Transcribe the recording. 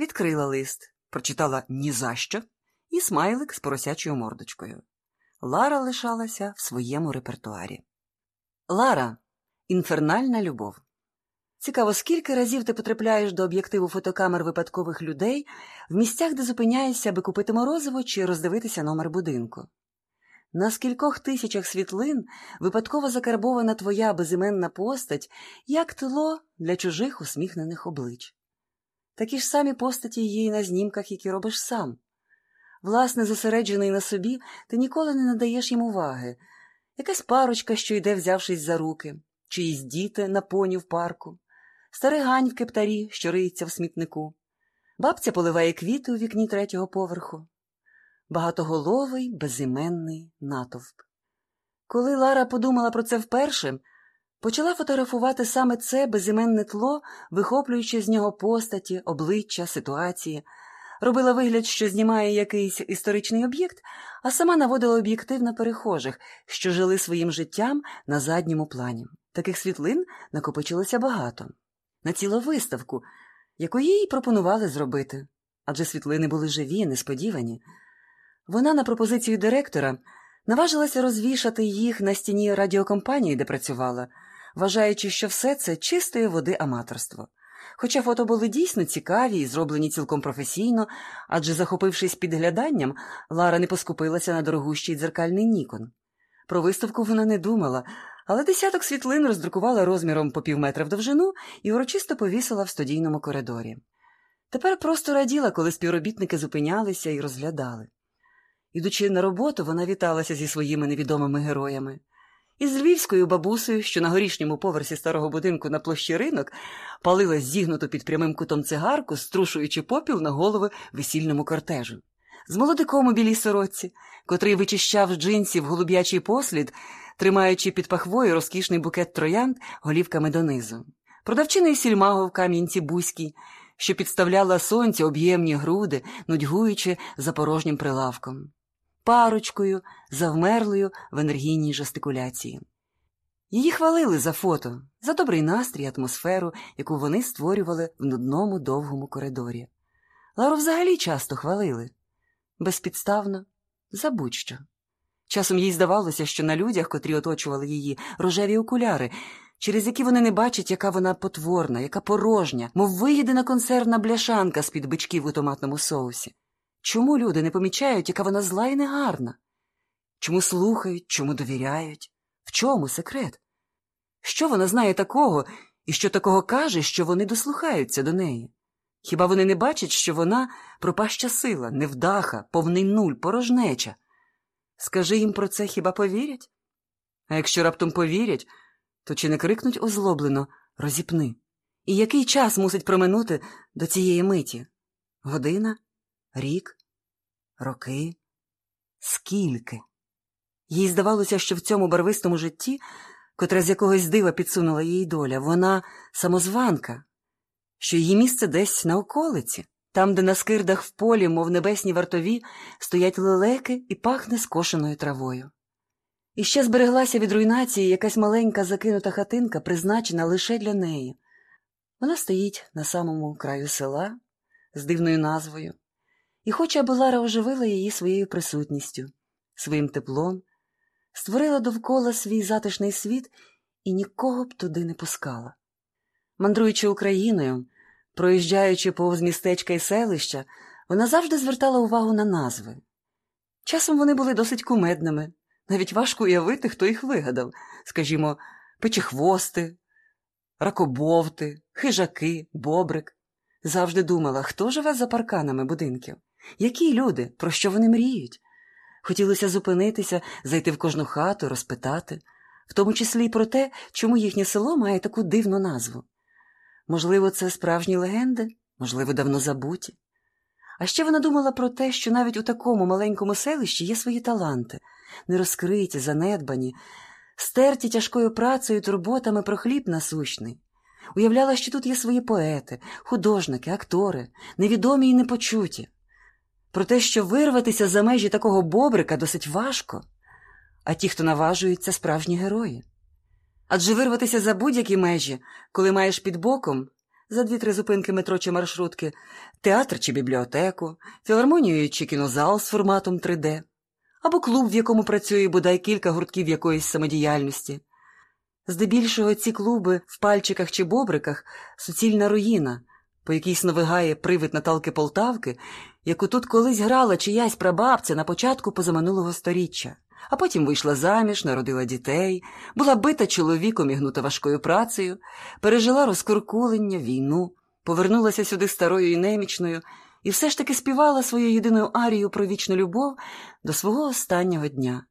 відкрила лист, прочитала «Ні за що» і смайлик з поросячою мордочкою. Лара лишалася в своєму репертуарі. Лара інфернальна любов. Цікаво, скільки разів ти потрапляєш до об'єктиву фотокамер випадкових людей в місцях, де зупиняєшся, аби купити морозиво чи роздивитися номер будинку. На скількох тисячах світлин випадково закарбована твоя безіменна постать, як тло для чужих усміхнених облич. Такі ж самі постаті й на знімках, які робиш сам. Власне, зосереджений на собі, ти ніколи не надаєш їм уваги. Якась парочка, що йде, взявшись за руки, чиїсь діти на поні в парку, старий гань в кептарі, що риється в смітнику, бабця поливає квіти у вікні третього поверху, багатоголовий, безіменний натовп. Коли Лара подумала про це вперше, почала фотографувати саме це безіменне тло, вихоплюючи з нього постаті, обличчя, ситуації, робила вигляд, що знімає якийсь історичний об'єкт, а сама наводила об'єктив на перехожих, що жили своїм життям на задньому плані. Таких світлин накопичилося багато, на цілу виставку, яку їй пропонували зробити, адже світлини були живі, несподівані. Вона на пропозицію директора наважилася розвішати їх на стіні радіокомпанії, де працювала, вважаючи, що все це чистої води аматорство. Хоча фото були дійсно цікаві і зроблені цілком професійно, адже, захопившись підгляданням, Лара не поскупилася на дорогущий дзеркальний Нікон. Про виставку вона не думала, але десяток світлин роздрукувала розміром по півметра в довжину і урочисто повісила в студійному коридорі. Тепер просто раділа, коли співробітники зупинялися і розглядали. Ідучи на роботу, вона віталася зі своїми невідомими героями. Із львівською бабусею, що на горішньому поверсі старого будинку на площі ринок, палила зігнуту під прямим кутом цигарку, струшуючи попіл на голови весільному кортежу. З молодиком у білій сорочці, котрий вичищав джинсів голуб'ячий послід, тримаючи під пахвою розкішний букет троянд голівками донизу. Продавчиною сільмагу в кам'янці Бузькій, що підставляла сонцю об'ємні груди, нудьгуючи за порожнім прилавком парочкою, завмерлою в енергійній жестикуляції. Її хвалили за фото, за добрий настрій, атмосферу, яку вони створювали в нудному довгому коридорі. Лару взагалі часто хвалили безпідставно, за будь-що. Часом їй здавалося, що на людях, котрі оточували її, рожеві окуляри, через які вони не бачать, яка вона потворна, яка порожня, мов виїдена консервна бляшанка з під бичків у томатному соусі. Чому люди не помічають, яка вона зла і негарна? Чому слухають, чому довіряють? В чому секрет? Що вона знає такого і що такого каже, що вони дослухаються до неї? Хіба вони не бачать, що вона пропаща сила, невдаха, повний нуль, порожнеча? Скажи їм про це хіба повірять? А якщо раптом повірять, то чи не крикнуть озлоблено розіпни? І який час мусить проминути до цієї миті? Година? Рік? Роки? Скільки? Їй здавалося, що в цьому барвистому житті, котре з якогось дива підсунула їй доля, вона самозванка, що її місце десь на околиці, там, де на скирдах в полі, мов небесні вартові, стоять лелеки і пахне скошеною травою. І ще збереглася від руйнації якась маленька закинута хатинка, призначена лише для неї. Вона стоїть на самому краю села з дивною назвою. І хоч аби оживила її своєю присутністю, своїм теплом, створила довкола свій затишний світ і нікого б туди не пускала. Мандруючи Україною, проїжджаючи повз містечка і селища, вона завжди звертала увагу на назви. Часом вони були досить кумедними, навіть важко уявити, хто їх вигадав, скажімо, печехвости, ракобовти, хижаки, бобрик. Завжди думала, хто живе за парканами будинків. Які люди, про що вони мріють? Хотілося зупинитися, зайти в кожну хату, розпитати, в тому числі й про те, чому їхнє село має таку дивну назву. Можливо, це справжні легенди, можливо, давно забуті. А ще вона думала про те, що навіть у такому маленькому селищі є свої таланти, нерозкриті, занедбані, стерті тяжкою працею турботами про хліб насущний. Уявляла, що тут є свої поети, художники, актори, невідомі і непочуті про те, що вирватися за межі такого бобрика досить важко, а ті, хто наважується, справжні герої. Адже вирватися за будь-які межі, коли маєш під боком за дві-три зупинки метро чи маршрутки, театр чи бібліотеку, філармонію чи кінозал з форматом 3D, або клуб, в якому працює бодай кілька гуртків якоїсь самодіяльності. Здебільшого ці клуби в пальчиках чи бобриках суцільна руїна, по якій сновигає привид Наталки Полтавки, яку тут колись грала чиясь прабабця на початку позаминулого сторіччя, а потім вийшла заміж, народила дітей, була бита чоловіком і гнута важкою працею, пережила розкуркулення, війну, повернулася сюди старою і немічною і все ж таки співала свою єдину арію про вічну любов до свого останнього дня.